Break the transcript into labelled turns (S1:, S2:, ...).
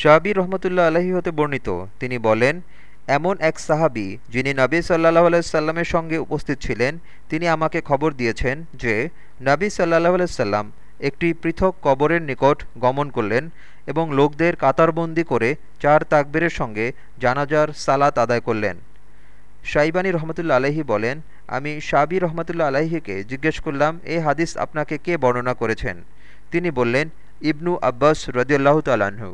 S1: শাহাবি রহমতুল্লাহ আলহী হতে বর্ণিত। তিনি বলেন, এমন এক সাহাবি যিনি নবী সাল্লাহ আলাইসাল্লামের সঙ্গে উপস্থিত ছিলেন, তিনি আমাকে খবর দিয়েছেন যে নবী সাল্লাহ আলাইসাল্লাম একটি পৃথক কবরের নিকট গমন করলেন এবং লোকদের কাতারবন্দি করে চার তাকবীরের সঙ্গে জানাজার সালাত আদায় করলেন। সাইবানী রহমতুল্লা আলহী বলেন, আমি শাবি রহমতুল্লা আলাহিকে জিজ্ঞেস করলাম, এ হাদিস আপনাকে কে বর্ণনা করেছেন? তিনি বললেন, ইবনু আব্বাস রদিয়াল্লাহ তালাহু